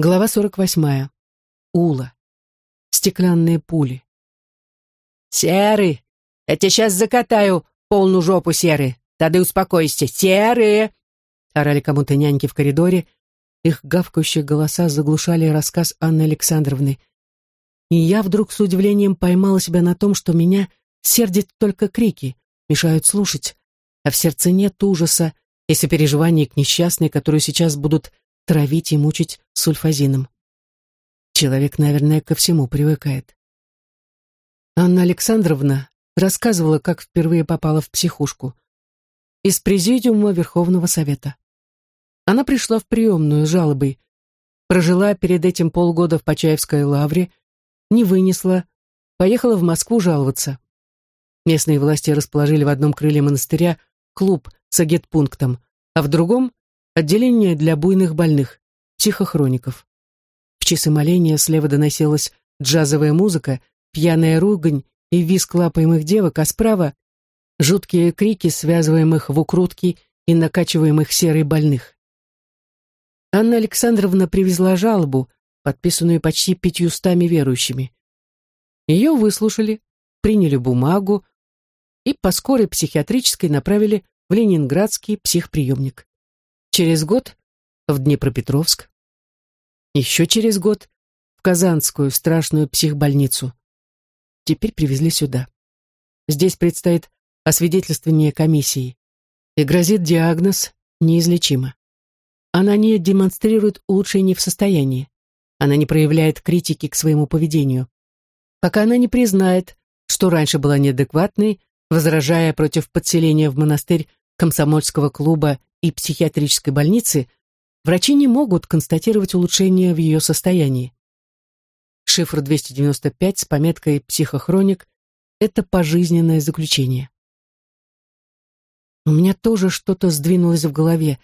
Глава 48. Ула. Стеклянные пули. «Серый! Я тебе сейчас закатаю полную жопу, Серый! Тогда успокойся! Серые!» Орали кому-то няньки в коридоре. Их гавкающие голоса заглушали рассказ Анны Александровны. И я вдруг с удивлением поймала себя на том, что меня сердит только крики, мешают слушать, а в сердце нет ужаса и сопереживания к несчастной, которую сейчас будут травить и мучить сульфазином. Человек, наверное, ко всему привыкает. Анна Александровна рассказывала, как впервые попала в психушку. Из президиума Верховного Совета. Она пришла в приемную с жалобой, прожила перед этим полгода в Почаевской лавре, не вынесла, поехала в Москву жаловаться. Местные власти расположили в одном крыле монастыря клуб с агитпунктом, а в другом Отделение для буйных больных, психохроников. В часы моления слева доносилась джазовая музыка, пьяная ругань и визг лапаемых девок, а справа — жуткие крики, связываемых в укрутки и накачиваемых серой больных. Анна Александровна привезла жалобу, подписанную почти пятьюстами верующими. Ее выслушали, приняли бумагу и по скорой психиатрической направили в Ленинградский психприемник. Через год в Днепропетровск. Еще через год в Казанскую страшную психбольницу. Теперь привезли сюда. Здесь предстоит освидетельствование комиссии. И грозит диагноз неизлечимо. Она не демонстрирует улучшений в состоянии. Она не проявляет критики к своему поведению. Пока она не признает, что раньше была неадекватной, возражая против подселения в монастырь комсомольского клуба и психиатрической больницы, врачи не могут констатировать улучшение в ее состоянии. Шифр 295 с пометкой «Психохроник» — это пожизненное заключение. У меня тоже что-то сдвинулось в голове.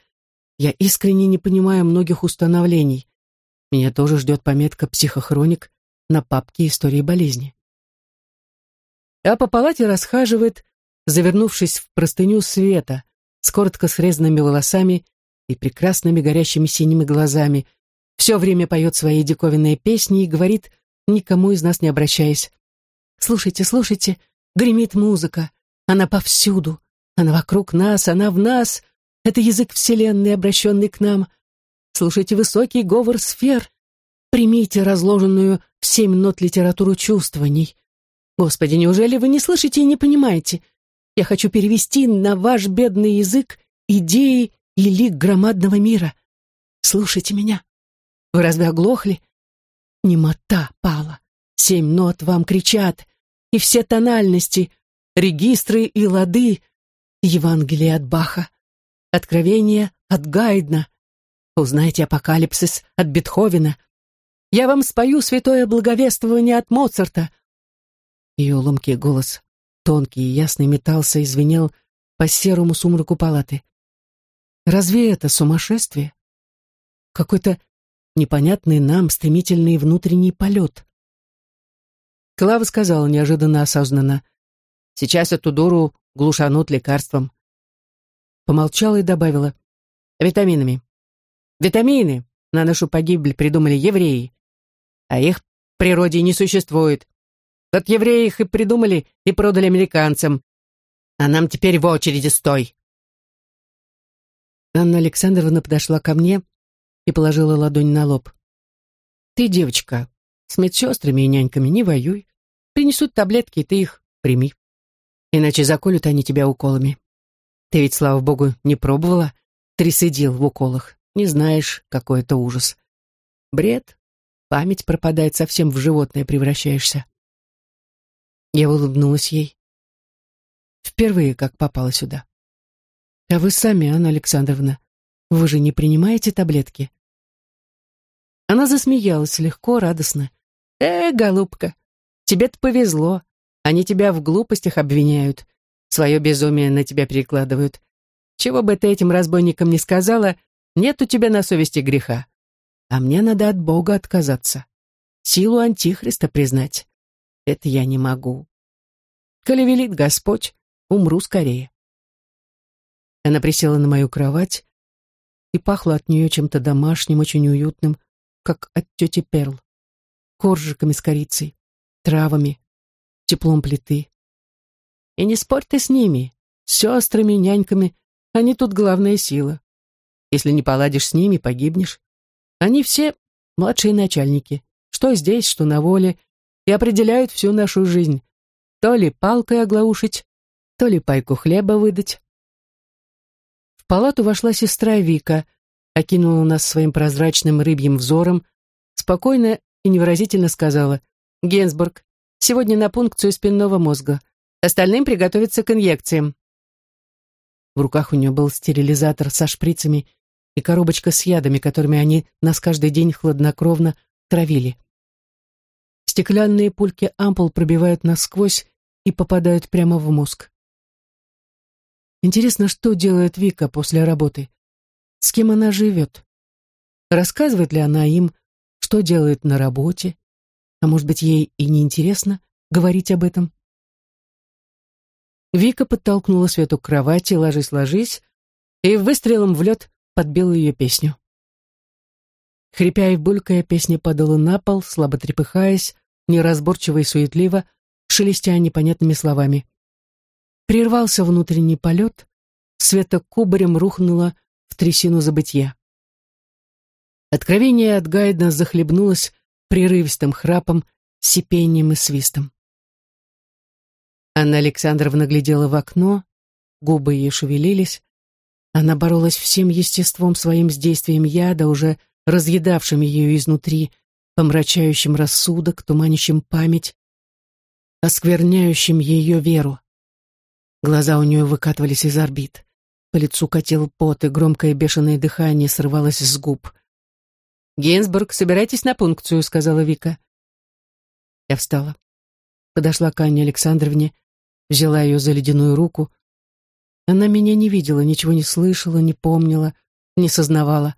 Я искренне не понимаю многих установлений. Меня тоже ждет пометка «Психохроник» на папке истории болезни. А по палате расхаживает, завернувшись в простыню света, с коротко срезанными волосами и прекрасными горящими синими глазами, все время поет свои диковинные песни и говорит, никому из нас не обращаясь. «Слушайте, слушайте, гремит музыка, она повсюду, она вокруг нас, она в нас, это язык Вселенной, обращенный к нам. Слушайте высокий говор сфер, примите разложенную в семь нот литературу чувствований. Господи, неужели вы не слышите и не понимаете?» Я хочу перевести на ваш бедный язык идеи и лик громадного мира. Слушайте меня. Вы разве оглохли? Немота пала. Семь нот вам кричат, и все тональности, регистры и лады, Евангелие от Баха, Откровение от Гайдна. Узнайте апокалипсис от Бетховена. Я вам спою святое благовествование от Моцарта. Ее ломкий голос тонкий и ясный метался и звенел по серому сумраку палаты. Разве это сумасшествие? Какой-то непонятный нам стремительный внутренний полет. Клава сказала неожиданно осознанно. «Сейчас эту дуру глушанут лекарством». Помолчала и добавила. «Витаминами. Витамины на нашу погибель придумали евреи, а их в природе не существует. Вот евреи их и придумали и продали американцам. А нам теперь в очереди стой. Анна Александровна подошла ко мне и положила ладонь на лоб. Ты, девочка, с медсестрами и няньками не воюй. Принесут таблетки, ты их прими. Иначе заколют они тебя уколами. Ты ведь, слава богу, не пробовала трисидил в уколах. Не знаешь, какой это ужас. Бред. Память пропадает, совсем в животное превращаешься. Я улыбнулась ей. Впервые, как попала сюда. А вы сами, Анна Александровна, вы же не принимаете таблетки? Она засмеялась легко, радостно. «Э, голубка, тебе-то повезло. Они тебя в глупостях обвиняют, свое безумие на тебя перекладывают. Чего бы ты этим разбойникам не сказала, нет у тебя на совести греха. А мне надо от Бога отказаться. Силу Антихриста признать. Это я не могу. Коли велит Господь, умру скорее. Она присела на мою кровать, и пахло от нее чем-то домашним, очень уютным, как от тети Перл. Коржиками с корицей, травами, теплом плиты. И не спорь ты с ними, с сестрами, няньками, они тут главная сила. Если не поладишь с ними, погибнешь. Они все младшие начальники, что здесь, что на воле, и определяют всю нашу жизнь. То ли палкой оглаушить, то ли пайку хлеба выдать. В палату вошла сестра Вика, окинула нас своим прозрачным рыбьим взором, спокойно и невыразительно сказала «Генсбург, сегодня на пункцию спинного мозга. Остальным приготовиться к инъекциям». В руках у нее был стерилизатор со шприцами и коробочка с ядами, которыми они нас каждый день хладнокровно травили. Стеклянные пульки ампул пробивают насквозь и попадают прямо в мозг. Интересно, что делает Вика после работы? С кем она живет? Рассказывает ли она им, что делает на работе? А может быть, ей и не интересно говорить об этом? Вика подтолкнула Свету к кровати, ложись, ложись, и выстрелом в лед подбила ее песню. Хрипя и булькая, песня падала на пол, слабо трепыхаясь, неразборчиво и суетливо, шелестя непонятными словами. Прервался внутренний полет, Света кубарем рухнула в трясину забытья. Откровение от Гайдна захлебнулось прерывистым храпом, сипением и свистом. Анна Александровна глядела в окно, губы ее шевелились, она боролась всем естеством своим с действием яда, уже разъедавшим ее изнутри, помрачающим рассудок, туманящим память, оскверняющим ее веру. Глаза у нее выкатывались из орбит. По лицу катил пот, и громкое бешеное дыхание срывалось с губ. «Гейнсбург, собирайтесь на пункцию», — сказала Вика. Я встала. Подошла к Анне Александровне, взяла ее за ледяную руку, она меня не видела, ничего не слышала, не помнила, не сознавала.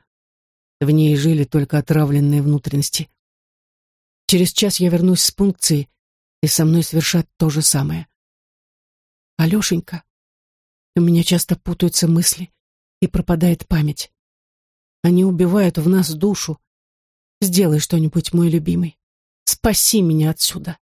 В ней жили только отравленные внутренности. Через час я вернусь с пункции, и со мной совершат то же самое. Алешенька, у меня часто путаются мысли, и пропадает память. Они убивают в нас душу. Сделай что-нибудь, мой любимый. Спаси меня отсюда.